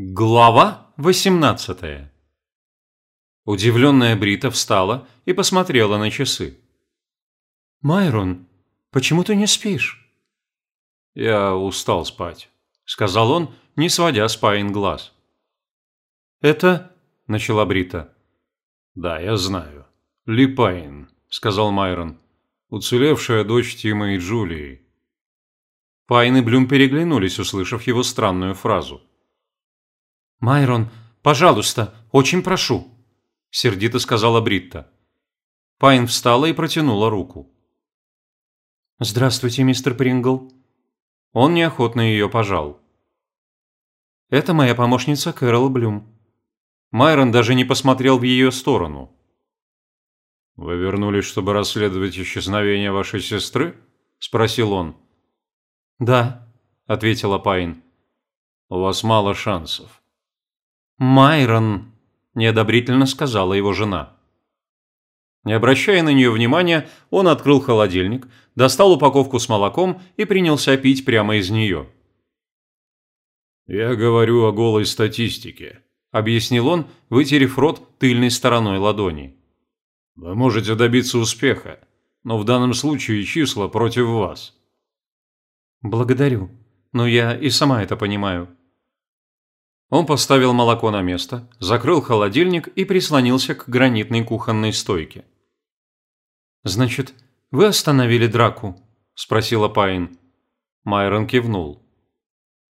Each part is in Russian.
Глава 18 Удивленная Брита встала и посмотрела на часы. «Майрон, почему ты не спишь?» «Я устал спать», – сказал он, не сводя с Пайн глаз. «Это...» – начала Брита. «Да, я знаю. Ли Пайн», – сказал Майрон. «Уцелевшая дочь Тима и Джулии». Пайн и Блюм переглянулись, услышав его странную фразу. «Майрон, пожалуйста, очень прошу», – сердито сказала Бритта. Пайн встала и протянула руку. «Здравствуйте, мистер Прингл». Он неохотно ее пожал. «Это моя помощница Кэрол Блюм». Майрон даже не посмотрел в ее сторону. «Вы вернулись, чтобы расследовать исчезновение вашей сестры?» – спросил он. «Да», – ответила Пайн. «У вас мало шансов. «Майрон», – неодобрительно сказала его жена. Не обращая на нее внимания, он открыл холодильник, достал упаковку с молоком и принялся пить прямо из нее. «Я говорю о голой статистике», – объяснил он, вытерев рот тыльной стороной ладони. «Вы можете добиться успеха, но в данном случае числа против вас». «Благодарю, но я и сама это понимаю», он поставил молоко на место, закрыл холодильник и прислонился к гранитной кухонной стойке. «Значит, вы остановили драку?» – спросила Пайн. Майрон кивнул.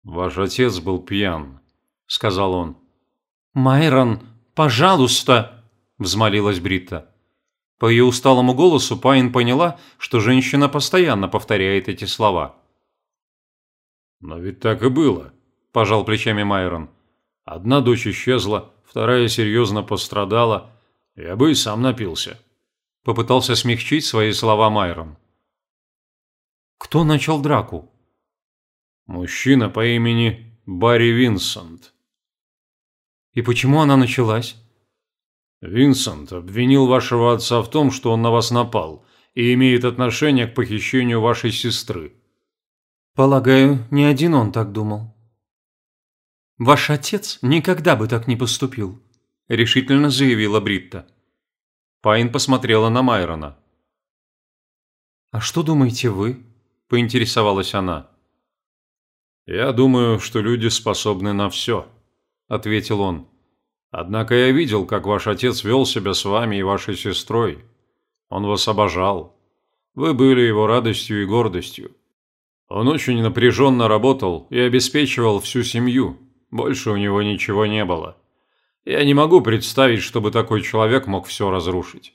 «Ваш отец был пьян», – сказал он. «Майрон, пожалуйста!» – взмолилась Бритта. По ее усталому голосу Пайн поняла, что женщина постоянно повторяет эти слова. «Но ведь так и было», – пожал плечами Майрон. Одна дочь исчезла, вторая серьезно пострадала. Я бы и сам напился. Попытался смягчить свои слова Майрон. Кто начал драку? Мужчина по имени Барри Винсент. И почему она началась? Винсент обвинил вашего отца в том, что он на вас напал и имеет отношение к похищению вашей сестры. Полагаю, не один он так думал. «Ваш отец никогда бы так не поступил», – решительно заявила Бритта. Пайн посмотрела на Майрона. «А что думаете вы?» – поинтересовалась она. «Я думаю, что люди способны на все», – ответил он. «Однако я видел, как ваш отец вел себя с вами и вашей сестрой. Он вас обожал. Вы были его радостью и гордостью. Он очень напряженно работал и обеспечивал всю семью, больше у него ничего не было. Я не могу представить, чтобы такой человек мог все разрушить.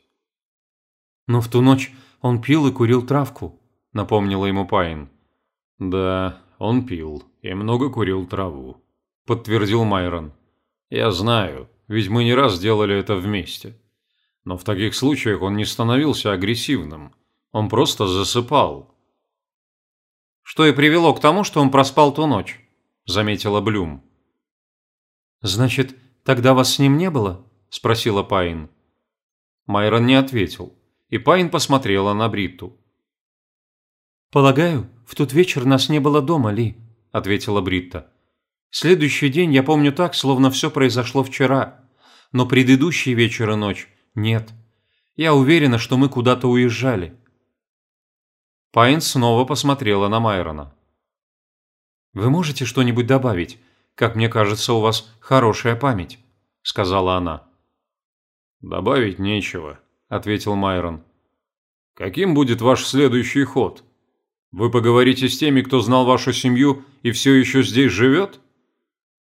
Но в ту ночь он пил и курил травку, напомнила ему Пайн. Да, он пил и много курил траву, подтвердил Майрон. Я знаю, ведь мы не раз делали это вместе. Но в таких случаях он не становился агрессивным. Он просто засыпал. Что и привело к тому, что он проспал ту ночь, заметила Блюм. «Значит, тогда вас с ним не было?» – спросила Пайн. Майрон не ответил, и Пайн посмотрела на Бритту. «Полагаю, в тот вечер нас не было дома, Ли», – ответила Бритта. «Следующий день я помню так, словно все произошло вчера, но предыдущий вечер и ночь – нет. Я уверена, что мы куда-то уезжали». Пайн снова посмотрела на Майрона. «Вы можете что-нибудь добавить? Как мне кажется, у вас хорошая память», – сказала она. «Добавить нечего», – ответил Майрон. «Каким будет ваш следующий ход? Вы поговорите с теми, кто знал вашу семью и все еще здесь живет?»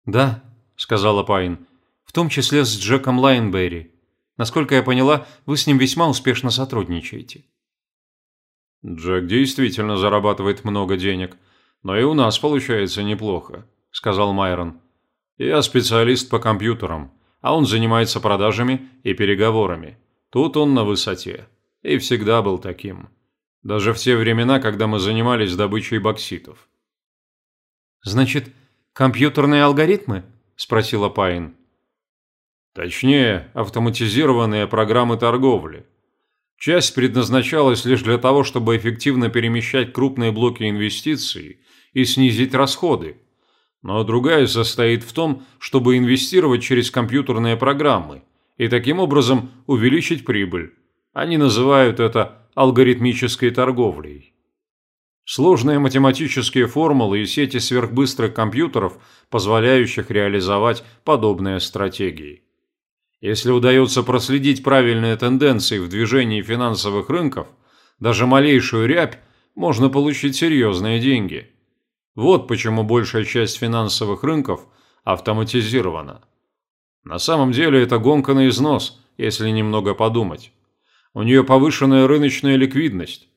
«Да», – сказала Пайн, – «в том числе с Джеком Лайнберри. Насколько я поняла, вы с ним весьма успешно сотрудничаете». «Джек действительно зарабатывает много денег, но и у нас получается неплохо сказал Майрон. «Я специалист по компьютерам, а он занимается продажами и переговорами. Тут он на высоте. И всегда был таким. Даже в те времена, когда мы занимались добычей бокситов». «Значит, компьютерные алгоритмы?» – спросила Пайн. Точнее, автоматизированные программы торговли. Часть предназначалась лишь для того, чтобы эффективно перемещать крупные блоки инвестиций и снизить расходы, но другая состоит в том, чтобы инвестировать через компьютерные программы и таким образом увеличить прибыль. Они называют это алгоритмической торговлей. Сложные математические формулы и сети сверхбыстрых компьютеров, позволяющих реализовать подобные стратегии. Если удается проследить правильные тенденции в движении финансовых рынков, даже малейшую рябь, можно получить серьезные деньги – вот почему большая часть финансовых рынков автоматизирована. На самом деле это гонка на износ, если немного подумать. У нее повышенная рыночная ликвидность.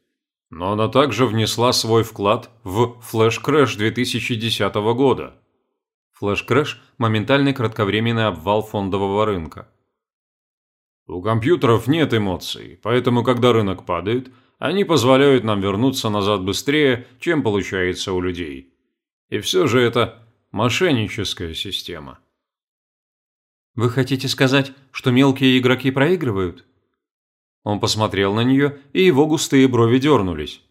Но она также внесла свой вклад в флеш-крэш 2010 года. Флеш-крэш – моментальный кратковременный обвал фондового рынка. У компьютеров нет эмоций, поэтому когда рынок падает – они позволяют нам вернуться назад быстрее, чем получается у людей. И все же это мошенническая система. Вы хотите сказать, что мелкие игроки проигрывают? Он посмотрел на нее, и его густые брови дернулись.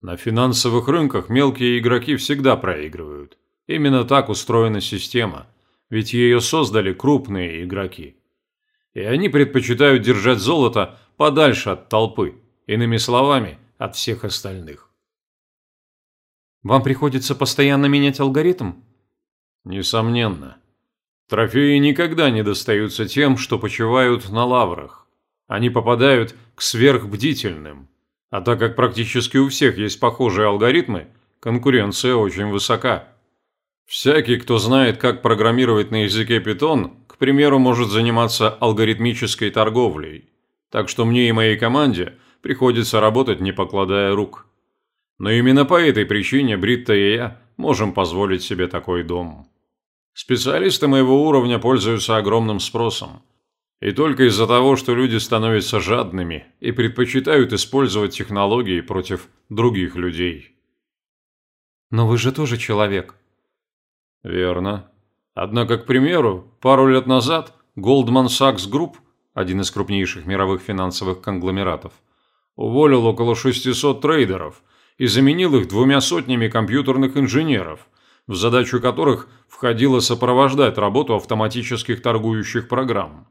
На финансовых рынках мелкие игроки всегда проигрывают. Именно так устроена система, ведь ее создали крупные игроки. И они предпочитают держать золото подальше от толпы. Иными словами, от всех остальных. Вам приходится постоянно менять алгоритм? Несомненно. Трофеи никогда не достаются тем, что почивают на лаврах. Они попадают к сверхбдительным. А так как практически у всех есть похожие алгоритмы, конкуренция очень высока. Всякий, кто знает, как программировать на языке Python, к примеру, может заниматься алгоритмической торговлей. Так что мне и моей команде приходится работать, не покладая рук. Но именно по этой причине Бритта и я можем позволить себе такой дом. Специалисты моего уровня пользуются огромным спросом. И только из-за того, что люди становятся жадными и предпочитают использовать технологии против других людей. Но вы же тоже человек. Верно. Однако, к примеру, пару лет назад Goldman Sachs Group, один из крупнейших мировых финансовых конгломератов, уволил около 600 трейдеров и заменил их двумя сотнями компьютерных инженеров, в задачу которых входило сопровождать работу автоматических торгующих программ.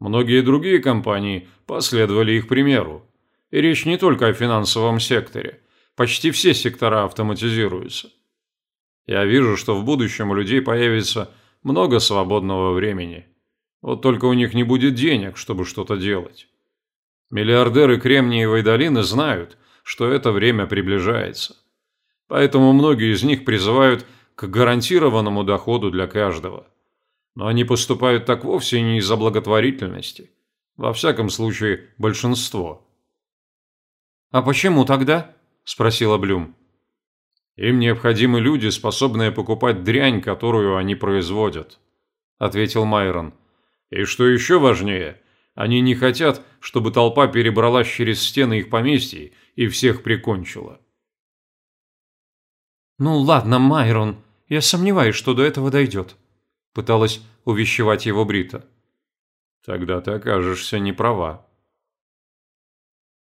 Многие другие компании последовали их примеру. И речь не только о финансовом секторе. Почти все сектора автоматизируются. Я вижу, что в будущем у людей появится много свободного времени. Вот только у них не будет денег, чтобы что-то делать. Миллиардеры Кремниевой долины знают, что это время приближается. Поэтому многие из них призывают к гарантированному доходу для каждого. Но они поступают так вовсе не из-за благотворительности. Во всяком случае, большинство. «А почему тогда?» – спросила Блюм. «Им необходимы люди, способные покупать дрянь, которую они производят», – ответил Майрон. «И что еще важнее – они не хотят, чтобы толпа перебралась через стены их поместья и всех прикончила. «Ну ладно, Майрон, я сомневаюсь, что до этого дойдет», – пыталась увещевать его Брита. «Тогда ты окажешься не права».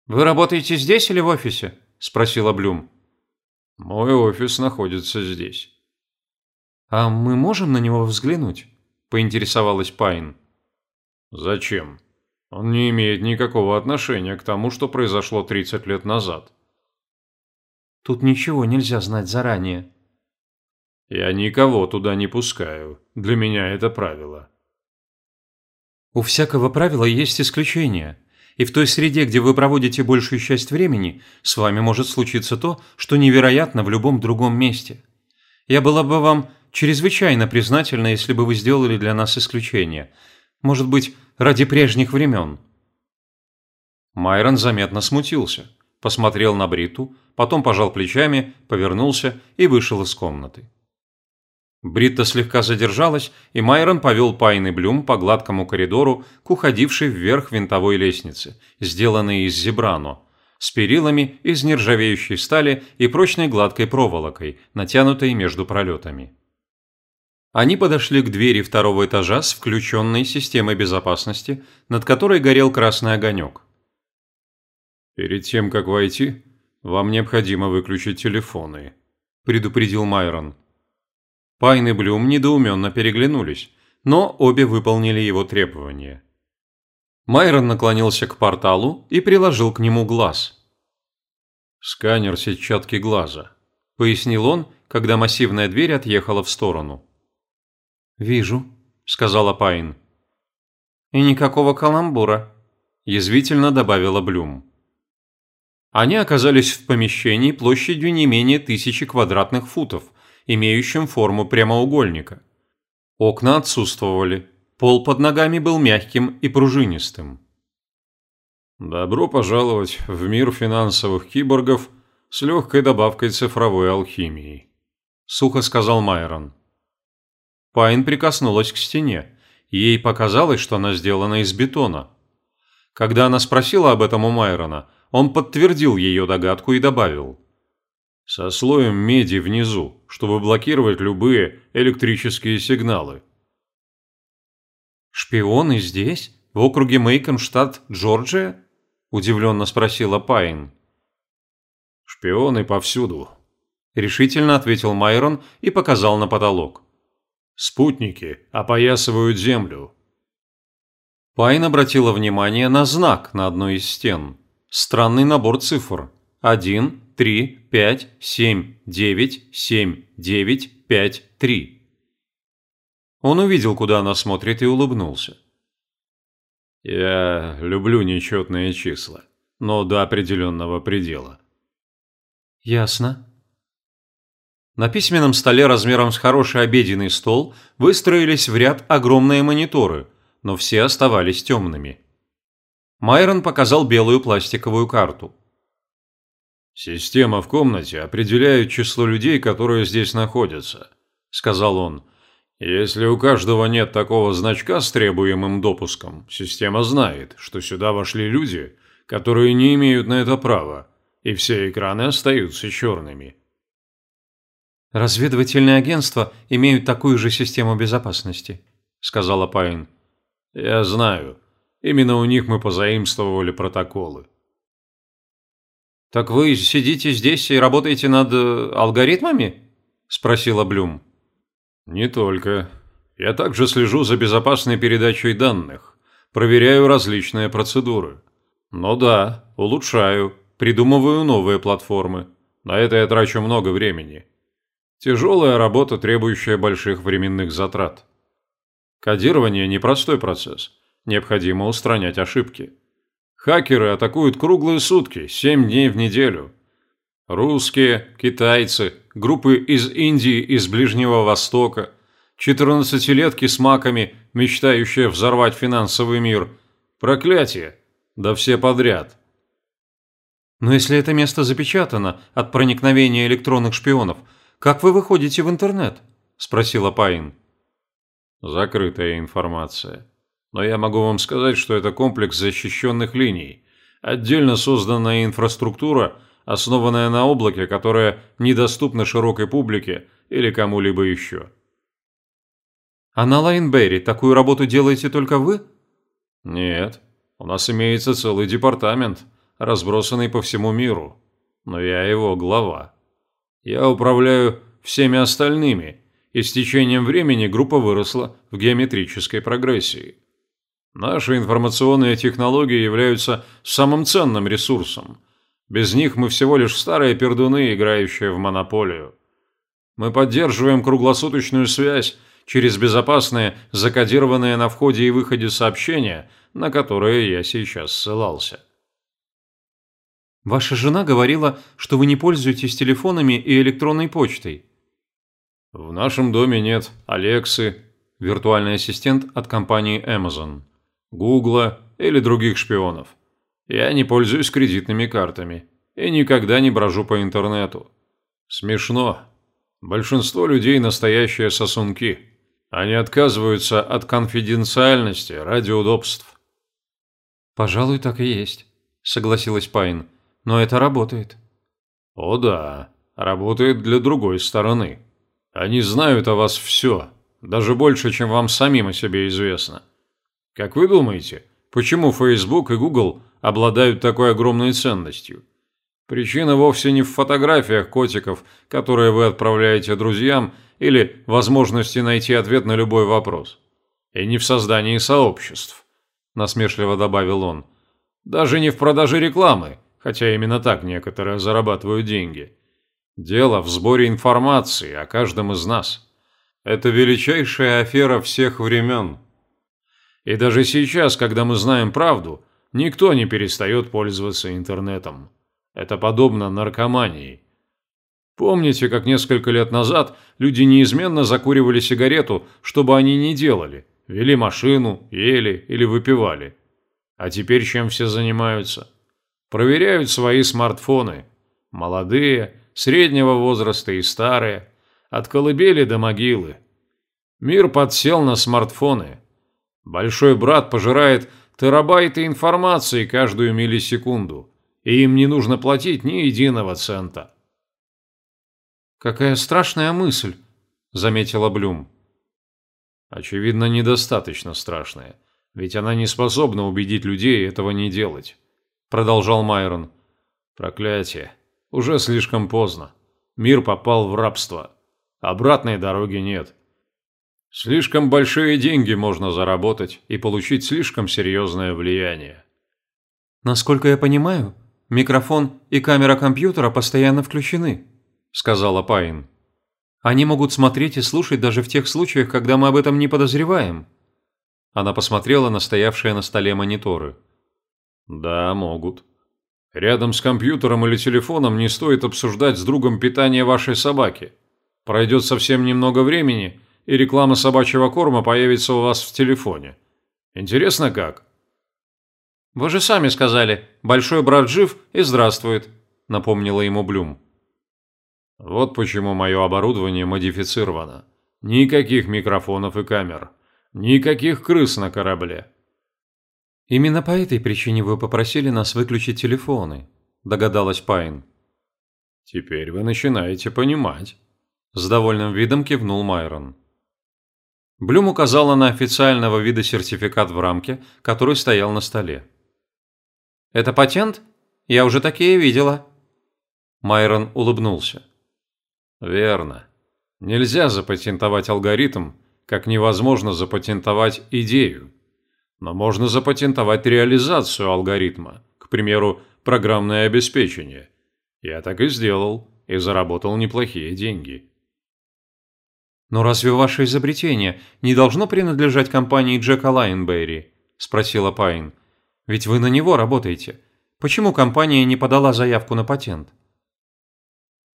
«Вы работаете здесь или в офисе?» – спросила Блюм. «Мой офис находится здесь». «А мы можем на него взглянуть?» – поинтересовалась Пайн. «Зачем?» Он не имеет никакого отношения к тому, что произошло 30 лет назад. Тут ничего нельзя знать заранее. Я никого туда не пускаю. Для меня это правило. У всякого правила есть исключения. И в той среде, где вы проводите большую часть времени, с вами может случиться то, что невероятно в любом другом месте. Я была бы вам чрезвычайно признательна, если бы вы сделали для нас исключение. Может быть, ради прежних времен». Майрон заметно смутился, посмотрел на Бриту, потом пожал плечами, повернулся и вышел из комнаты. Бритта слегка задержалась, и Майрон повел Пайн и Блюм по гладкому коридору к уходившей вверх винтовой лестнице, сделанной из зебрано, с перилами из нержавеющей стали и прочной гладкой проволокой, натянутой между пролетами. Они подошли к двери второго этажа с включенной системой безопасности, над которой горел красный огонек. «Перед тем, как войти, вам необходимо выключить телефоны», – предупредил Майрон. Пайн и Блюм недоуменно переглянулись, но обе выполнили его требования. Майрон наклонился к порталу и приложил к нему глаз. «Сканер сетчатки глаза», – пояснил он, когда массивная дверь отъехала в сторону. «Вижу», – сказала Пайн. «И никакого каламбура», – язвительно добавила Блюм. Они оказались в помещении площадью не менее тысячи квадратных футов, имеющим форму прямоугольника. Окна отсутствовали, пол под ногами был мягким и пружинистым. «Добро пожаловать в мир финансовых киборгов с легкой добавкой цифровой алхимии», – сухо сказал Майрон. Пайн прикоснулась к стене. Ей показалось, что она сделана из бетона. Когда она спросила об этом у Майрона – он подтвердил ее догадку и добавил. «Со слоем меди внизу, чтобы блокировать любые электрические сигналы». «Шпионы здесь? В округе Мейкон, штат Джорджия?» – удивленно спросила Пайн. «Шпионы повсюду», – решительно ответил Майрон и показал на потолок. «Спутники опоясывают Землю». Пайн обратила внимание на знак на одной из стен – Странный набор цифр. 1, 3, 5, 7, 9, 7, 9, 5, 3. Он увидел, куда она смотрит, и улыбнулся. «Я люблю нечетные числа, но до определенного предела». «Ясно». На письменном столе размером с хороший обеденный стол выстроились в ряд огромные мониторы, но все оставались темными. Майрон показал белую пластиковую карту. «Система в комнате определяет число людей, которые здесь находятся», – сказал он. «Если у каждого нет такого значка с требуемым допуском, система знает, что сюда вошли люди, которые не имеют на это права, и все экраны остаются черными». «Разведывательные агентства имеют такую же систему безопасности», – сказала Пайн. «Я знаю. Именно у них мы позаимствовали протоколы. «Так вы сидите здесь и работаете над э, алгоритмами?» – спросила Блюм. «Не только. Я также слежу за безопасной передачей данных, проверяю различные процедуры. Но да, улучшаю, придумываю новые платформы. На это я трачу много времени. Тяжелая работа, требующая больших временных затрат. Кодирование – непростой процесс – Необходимо устранять ошибки. Хакеры атакуют круглые сутки, 7 дней в неделю. Русские, китайцы, группы из Индии из Ближнего Востока, 14-летки с маками, мечтающие взорвать финансовый мир. Проклятие! Да все подряд. Но если это место запечатано от проникновения электронных шпионов, как вы выходите в интернет? Спросила Пайн. Закрытая информация. Но я могу вам сказать, что это комплекс защищенных линий. Отдельно созданная инфраструктура, основанная на облаке, которая недоступна широкой публике или кому-либо еще. А на Лайнберри такую работу делаете только вы? Нет. У нас имеется целый департамент, разбросанный по всему миру. Но я его глава. Я управляю всеми остальными, и с течением времени группа выросла в геометрической прогрессии. Наши информационные технологии являются самым ценным ресурсом. Без них мы всего лишь старые пердуны, играющие в монополию. Мы поддерживаем круглосуточную связь через безопасные, закодированные на входе и выходе сообщения, на которые я сейчас ссылался. Ваша жена говорила, что вы не пользуетесь телефонами и электронной почтой. В нашем доме нет Алексы, виртуальный ассистент от компании Amazon. Гугла или других шпионов. Я не пользуюсь кредитными картами и никогда не брожу по интернету. Смешно. Большинство людей настоящие сосунки. Они отказываются от конфиденциальности ради удобств. «Пожалуй, так и есть», – согласилась Пайн. «Но это работает». «О да, работает для другой стороны. Они знают о вас все, даже больше, чем вам самим о себе известно. Как вы думаете, почему Facebook и Google обладают такой огромной ценностью? Причина вовсе не в фотографиях котиков, которые вы отправляете друзьям, или возможности найти ответ на любой вопрос. И не в создании сообществ, насмешливо добавил он. Даже не в продаже рекламы, хотя именно так некоторые зарабатывают деньги. Дело в сборе информации о каждом из нас. Это величайшая афера всех времен. И даже сейчас, когда мы знаем правду, никто не перестает пользоваться интернетом. Это подобно наркомании. Помните, как несколько лет назад люди неизменно закуривали сигарету, что бы они ни делали? Вели машину, ели или выпивали. А теперь чем все занимаются? Проверяют свои смартфоны. Молодые, среднего возраста и старые. От колыбели до могилы. Мир подсел на смартфоны. Большой брат пожирает терабайты информации каждую миллисекунду и им не нужно платить ни единого цента. «Какая страшная мысль», – заметила Блюм. Очевидно, недостаточно страшная, ведь она не способна убедить людей этого не делать, продолжал Майрон. Проклятие. Уже слишком поздно. Мир попал в рабство. Обратной дороги нет. Слишком большие деньги можно заработать и получить слишком серьезное влияние. Насколько я понимаю, Микрофон и камера компьютера постоянно включены», – сказала Пайн. «Они могут смотреть и слушать даже в тех случаях, когда мы об этом не подозреваем». Она посмотрела на стоявшие на столе мониторы. «Да, могут. Рядом с компьютером или телефоном не стоит обсуждать с другом питание вашей собаки. Пройдет совсем немного времени, и реклама собачьего корма появится у вас в телефоне. Интересно как?» «Вы же сами сказали, большой брат жив и здравствует», – напомнила ему Блюм. «Вот почему мое оборудование модифицировано. Никаких микрофонов и камер. Никаких крыс на корабле». «Именно по этой причине вы попросили нас выключить телефоны», – догадалась Пайн. «Теперь вы начинаете понимать», – с довольным видом кивнул Майрон. Блюм указала на официального вида сертификат в рамке, который стоял на столе. Это патент? Я уже такие видела». Майрон улыбнулся. «Верно. Нельзя запатентовать алгоритм, как невозможно запатентовать идею. Но можно запатентовать реализацию алгоритма, к примеру, программное обеспечение. Я так и сделал, и заработал неплохие деньги». «Но разве ваше изобретение не должно принадлежать компании Джека Лайнберри?» – спросила Пайн. Ведь вы на него работаете. Почему компания не подала заявку на патент?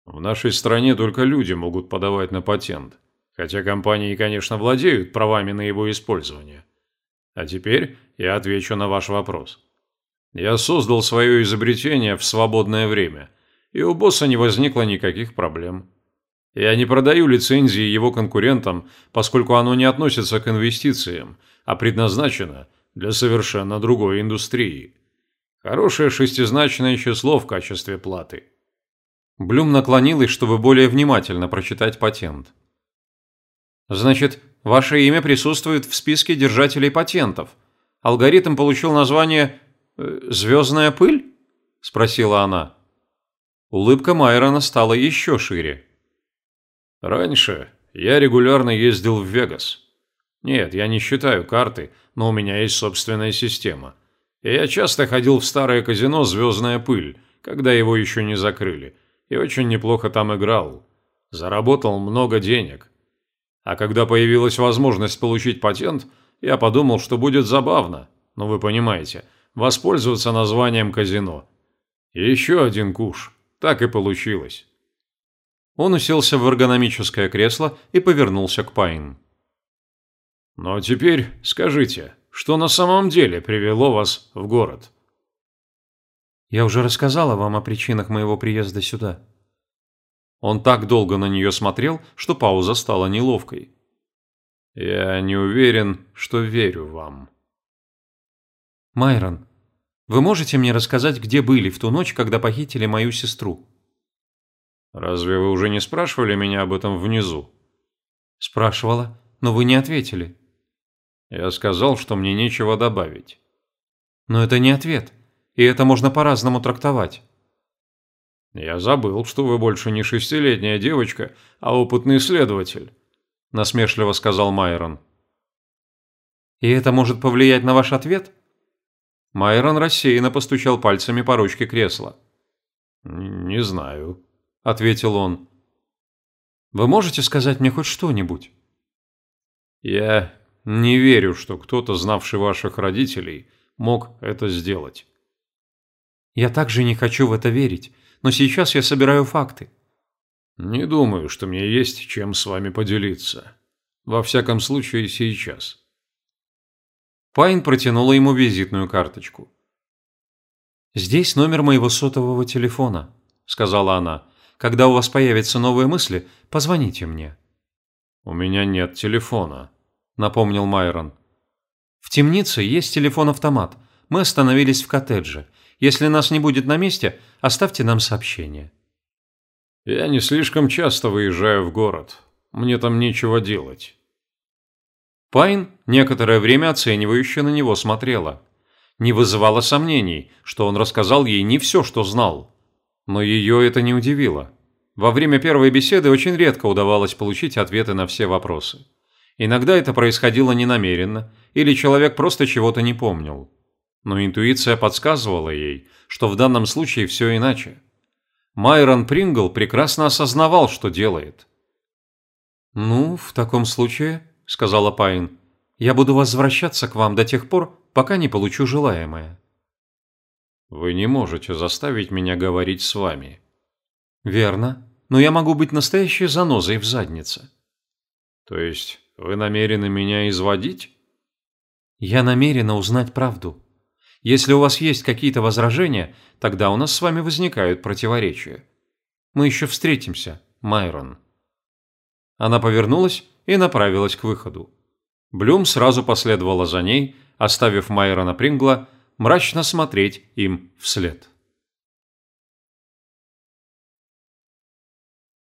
В нашей стране только люди могут подавать на патент, хотя компании, конечно, владеют правами на его использование. А теперь я отвечу на ваш вопрос. Я создал свое изобретение в свободное время, и у босса не возникло никаких проблем. Я не продаю лицензии его конкурентам, поскольку оно не относится к инвестициям, а предназначено для совершенно другой индустрии. Хорошее шестизначное число в качестве платы. Блюм наклонилась, чтобы более внимательно прочитать патент. Значит, ваше имя присутствует в списке держателей патентов. Алгоритм получил название э, «Звездная пыль?» – спросила она. Улыбка Майрона стала еще шире. «Раньше я регулярно ездил в Вегас. Нет, я не считаю карты – но у меня есть собственная система. И я часто ходил в старое казино «Звездная пыль», когда его еще не закрыли, и очень неплохо там играл. Заработал много денег. А когда появилась возможность получить патент, я подумал, что будет забавно, но вы понимаете, воспользоваться названием казино. И еще один куш. Так и получилось. Он уселся в эргономическое кресло и повернулся к Пайн. Но теперь скажите, что на самом деле привело вас в город? Я уже рассказала вам о причинах моего приезда сюда. Он так долго на нее смотрел, что пауза стала неловкой. Я не уверен, что верю вам. Майрон, вы можете мне рассказать, где были в ту ночь, когда похитили мою сестру? Разве вы уже не спрашивали меня об этом внизу? Спрашивала, но вы не ответили. Я сказал, что мне нечего добавить. Но это не ответ, и это можно по-разному трактовать. Я забыл, что вы больше не шестилетняя девочка, а опытный следователь», – насмешливо сказал Майрон. «И это может повлиять на ваш ответ?» Майрон рассеянно постучал пальцами по ручке кресла. «Не знаю», – ответил он. «Вы можете сказать мне хоть что-нибудь?» «Я не верю, что кто-то, знавший ваших родителей, мог это сделать». «Я также не хочу в это верить, но сейчас я собираю факты». «Не думаю, что мне есть чем с вами поделиться. Во всяком случае, сейчас». Пайн протянула ему визитную карточку. «Здесь номер моего сотового телефона», – сказала она. «Когда у вас появятся новые мысли, позвоните мне». «У меня нет телефона», – напомнил Майрон. «В темнице есть телефон-автомат. Мы остановились в коттедже. Если нас не будет на месте, оставьте нам сообщение». «Я не слишком часто выезжаю в город. Мне там нечего делать». Пайн некоторое время оценивающе на него смотрела. Не вызывало сомнений, что он рассказал ей не все, что знал. Но ее это не удивило. Во время первой беседы очень редко удавалось получить ответы на все вопросы. Иногда это происходило ненамеренно, или человек просто чего-то не помнил. Но интуиция подсказывала ей, что в данном случае все иначе. Майрон Прингл прекрасно осознавал, что делает. «Ну, в таком случае», – сказала Пайн. «Я буду возвращаться к вам до тех пор, пока не получу желаемое». «Вы не можете заставить меня говорить с вами». «Верно, но я могу быть настоящей занозой в заднице». «То есть вы намерены меня изводить?» «Я намерена узнать правду. Если у вас есть какие-то возражения, тогда у нас с вами возникают противоречия. Мы еще встретимся, Майрон». Она повернулась и направилась к выходу. Блюм сразу последовала за ней, оставив Майрона Прингла мрачно смотреть им вслед.